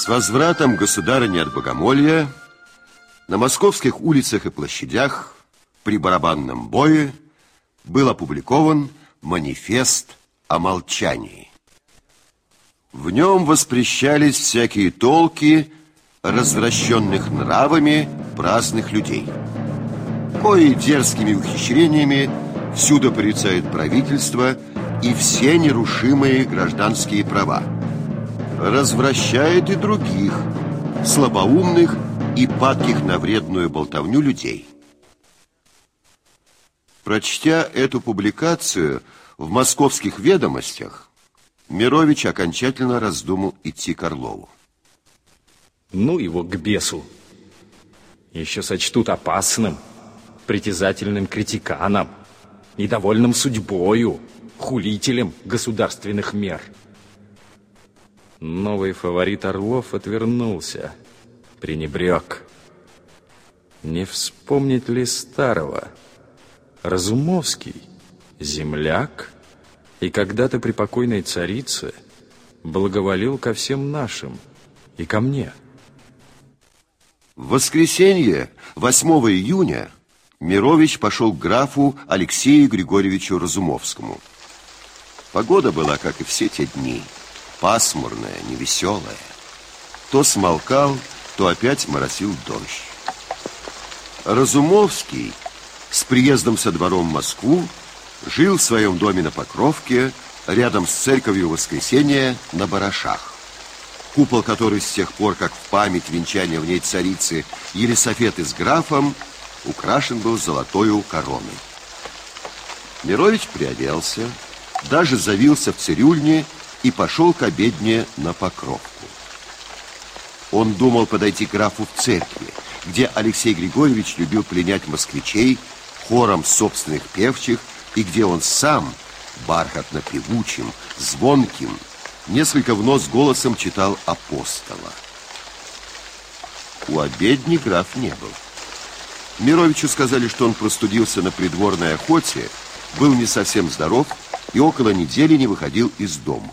С возвратом государыни от богомолья на московских улицах и площадях при барабанном бое был опубликован манифест о молчании. В нем воспрещались всякие толки развращенных нравами праздных людей, кои дерзкими ухищрениями всюду порицают правительство и все нерушимые гражданские права. Развращает и других, слабоумных и падких на вредную болтовню людей. Прочтя эту публикацию в московских ведомостях, Мирович окончательно раздумал идти к Орлову. Ну его к бесу. Еще сочтут опасным, притязательным критиканом, недовольным судьбою, хулителем государственных мер. Новый фаворит Орлов отвернулся, пренебрег. Не вспомнить ли старого? Разумовский, земляк, и когда-то при покойной царице благоволил ко всем нашим и ко мне. В воскресенье, 8 июня, Мирович пошел к графу Алексею Григорьевичу Разумовскому. Погода была, как и все те дни, пасмурная, невеселая. То смолкал, то опять моросил дождь. Разумовский с приездом со двором в Москву жил в своем доме на Покровке, рядом с церковью Воскресения на Барашах. Купол, который с тех пор, как в память венчания в ней царицы Елисофеты с графом, украшен был золотою короной. Мирович приоделся, даже завился в цирюльне и пошел к обедне на Покровку. Он думал подойти к графу в церкви, где Алексей Григорьевич любил пленять москвичей хором собственных певчих и где он сам, бархатно-певучим, звонким, несколько в нос голосом читал апостола. У обедни граф не был. Мировичу сказали, что он простудился на придворной охоте, был не совсем здоров и около недели не выходил из дома.